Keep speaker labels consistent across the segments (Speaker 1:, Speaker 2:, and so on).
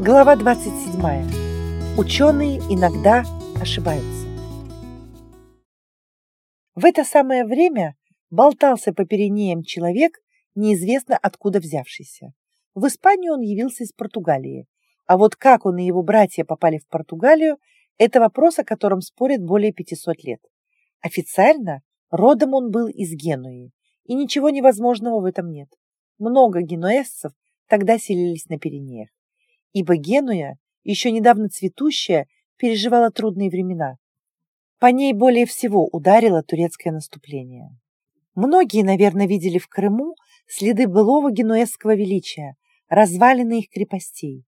Speaker 1: Глава 27. Ученые иногда ошибаются. В это самое время болтался по Пиренеям человек, неизвестно откуда взявшийся. В Испанию он явился из Португалии. А вот как он и его братья попали в Португалию, это вопрос, о котором спорят более 500 лет. Официально родом он был из Генуи, и ничего невозможного в этом нет. Много генуэзцев тогда селились на Пиренеях ибо Генуя, еще недавно цветущая, переживала трудные времена. По ней более всего ударило турецкое наступление. Многие, наверное, видели в Крыму следы былого генуэзского величия, развалины их крепостей.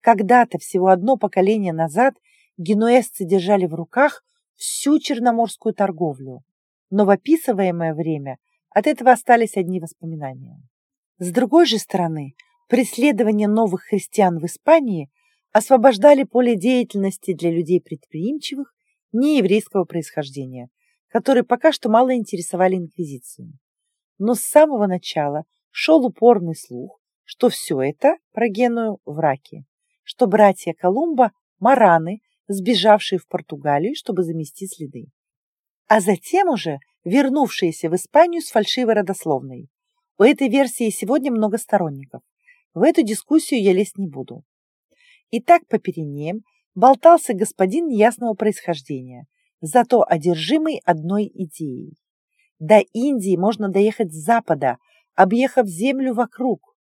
Speaker 1: Когда-то, всего одно поколение назад, генуэзцы держали в руках всю черноморскую торговлю, но в описываемое время от этого остались одни воспоминания. С другой же стороны, преследования новых христиан в Испании освобождали поле деятельности для людей предприимчивых, нееврейского происхождения, которые пока что мало интересовали инквизицию. Но с самого начала шел упорный слух, что все это про Геную в раке, что братья Колумба – мараны, сбежавшие в Португалию, чтобы замести следы. А затем уже вернувшиеся в Испанию с фальшивой родословной. У этой версии сегодня много сторонников. В эту дискуссию я лезть не буду. Итак, по Пиренеям болтался господин неясного происхождения, зато одержимый одной идеей. До Индии можно доехать с запада, объехав землю вокруг.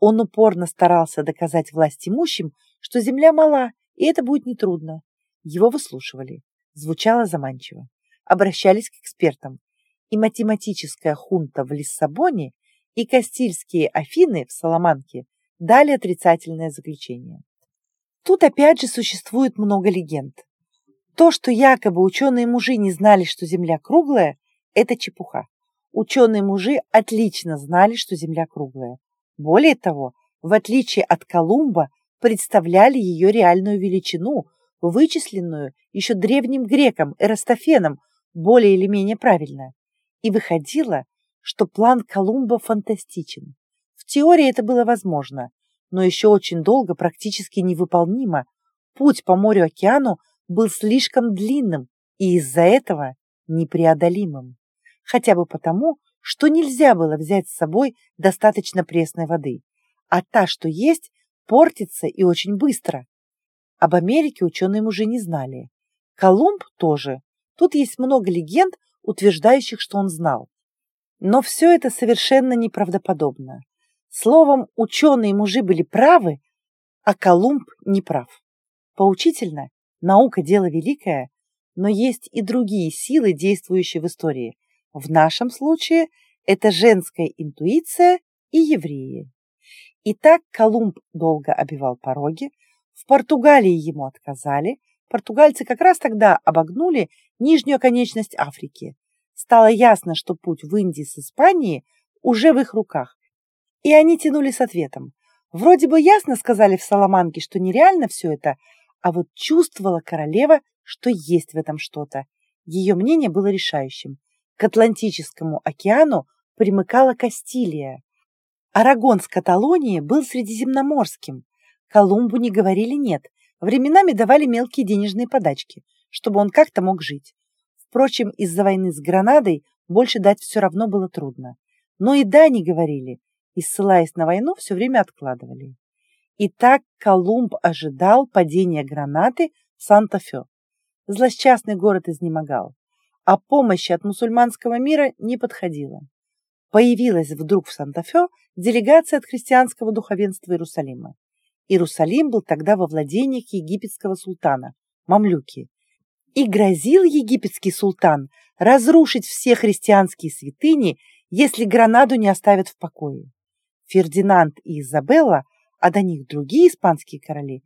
Speaker 1: Он упорно старался доказать власть имущим, что земля мала, и это будет нетрудно. Его выслушивали. Звучало заманчиво. Обращались к экспертам. И математическая хунта в Лиссабоне и Кастильские Афины в Соломанке дали отрицательное заключение. Тут опять же существует много легенд. То, что якобы ученые-мужи не знали, что Земля круглая, это чепуха. Ученые-мужи отлично знали, что Земля круглая. Более того, в отличие от Колумба, представляли ее реальную величину, вычисленную еще древним греком Эрастофеном более или менее правильно. И выходило, что план Колумба фантастичен. В теории это было возможно, но еще очень долго практически невыполнимо. Путь по морю-океану был слишком длинным и из-за этого непреодолимым. Хотя бы потому, что нельзя было взять с собой достаточно пресной воды, а та, что есть, портится и очень быстро. Об Америке ученые уже не знали. Колумб тоже. Тут есть много легенд, утверждающих, что он знал. Но все это совершенно неправдоподобно. Словом, ученые-мужи были правы, а Колумб не прав. Поучительно, наука – дело великое, но есть и другие силы, действующие в истории. В нашем случае это женская интуиция и евреи. Итак, Колумб долго обивал пороги, в Португалии ему отказали, португальцы как раз тогда обогнули нижнюю оконечность Африки – стало ясно, что путь в Индии с Испании уже в их руках. И они тянули с ответом. Вроде бы ясно сказали в Соломанке, что нереально все это, а вот чувствовала королева, что есть в этом что-то. Ее мнение было решающим. К Атлантическому океану примыкала Кастилия. Арагон с Каталонией был средиземноморским. Колумбу не говорили «нет». Временами давали мелкие денежные подачки, чтобы он как-то мог жить. Впрочем, из-за войны с Гранадой больше дать все равно было трудно. Но и да не говорили, и, ссылаясь на войну, все время откладывали. И так Колумб ожидал падения гранаты в Санта-Фе. Злосчастный город изнемогал, а помощи от мусульманского мира не подходила. Появилась вдруг в Санта-Фе делегация от христианского духовенства Иерусалима. Иерусалим был тогда во владениях египетского султана, мамлюки, и грозил египетский султан разрушить все христианские святыни, если Гранаду не оставят в покое. Фердинанд и Изабелла, а до них другие испанские короли,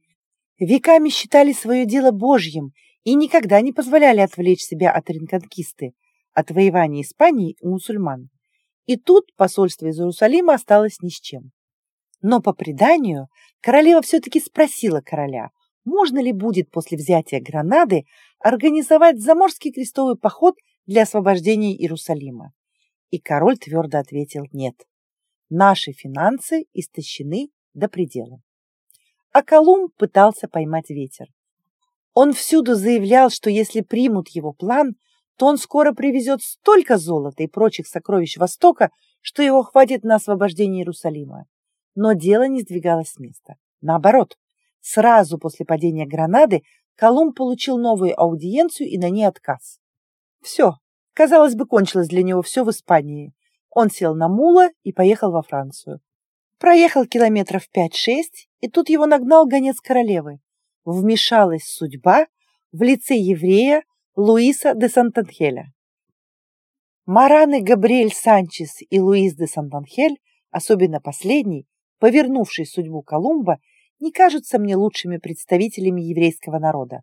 Speaker 1: веками считали свое дело божьим и никогда не позволяли отвлечь себя от ренконкисты, от воевания Испании у мусульман. И тут посольство из Иерусалима осталось ни с чем. Но по преданию королева все-таки спросила короля, можно ли будет после взятия Гранады организовать заморский крестовый поход для освобождения Иерусалима. И король твердо ответил «нет». Наши финансы истощены до предела. а Колумб пытался поймать ветер. Он всюду заявлял, что если примут его план, то он скоро привезет столько золота и прочих сокровищ Востока, что его хватит на освобождение Иерусалима. Но дело не сдвигалось с места. Наоборот, сразу после падения Гранады Колумб получил новую аудиенцию и на ней отказ. Все, казалось бы, кончилось для него все в Испании. Он сел на мула и поехал во Францию. Проехал километров пять-шесть, и тут его нагнал гонец королевы. Вмешалась судьба в лице еврея Луиса де Сантанхеля. Мараны Габриэль Санчес и Луис де Сантанхель, особенно последний, повернувший судьбу Колумба, не кажутся мне лучшими представителями еврейского народа.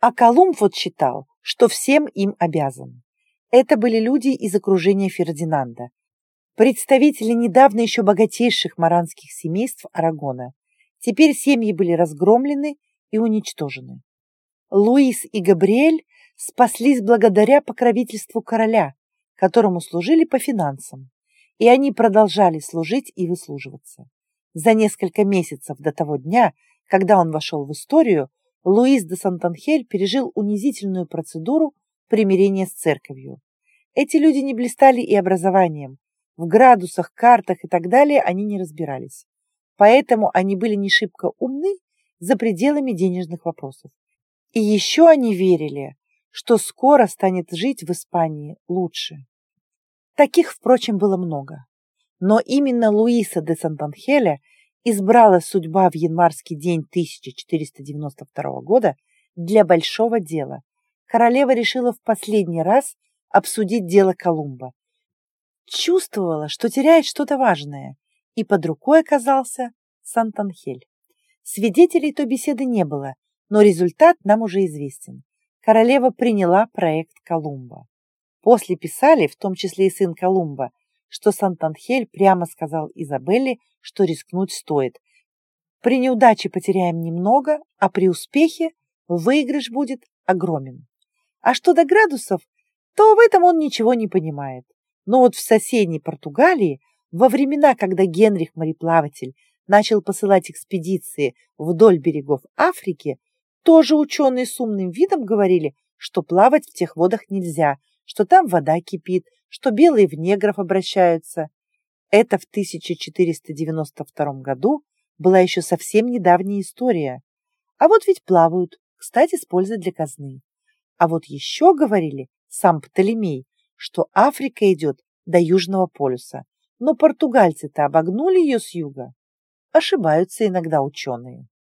Speaker 1: А Колумб вот считал, что всем им обязан. Это были люди из окружения Фердинанда, представители недавно еще богатейших маранских семейств Арагона. Теперь семьи были разгромлены и уничтожены. Луис и Габриэль спаслись благодаря покровительству короля, которому служили по финансам, и они продолжали служить и выслуживаться. За несколько месяцев до того дня, когда он вошел в историю, Луис де Сантанхель пережил унизительную процедуру примирения с церковью. Эти люди не блистали и образованием, в градусах, картах и так далее они не разбирались. Поэтому они были не шибко умны за пределами денежных вопросов. И еще они верили, что скоро станет жить в Испании лучше. Таких, впрочем, было много. Но именно Луиса де Сантанхеля избрала судьба в январский день 1492 года для большого дела. Королева решила в последний раз обсудить дело Колумба чувствовала, что теряет что-то важное, и под рукой оказался Сантанхель. Свидетелей той беседы не было, но результат нам уже известен. Королева приняла проект Колумба. После писали, в том числе и сын Колумба, что Сантанхель прямо сказал Изабелле, что рискнуть стоит. При неудаче потеряем немного, а при успехе выигрыш будет огромен. А что до градусов, то в этом он ничего не понимает. Но вот в соседней Португалии, во времена, когда Генрих мореплаватель начал посылать экспедиции вдоль берегов Африки, тоже ученые с умным видом говорили, что плавать в тех водах нельзя, что там вода кипит, что белые в негров обращаются. Это в 1492 году была еще совсем недавняя история. А вот ведь плавают, кстати, с пользой для казны. А вот еще говорили, сам Птолемей, что Африка идет до Южного полюса, но португальцы-то обогнули ее с юга. Ошибаются иногда ученые.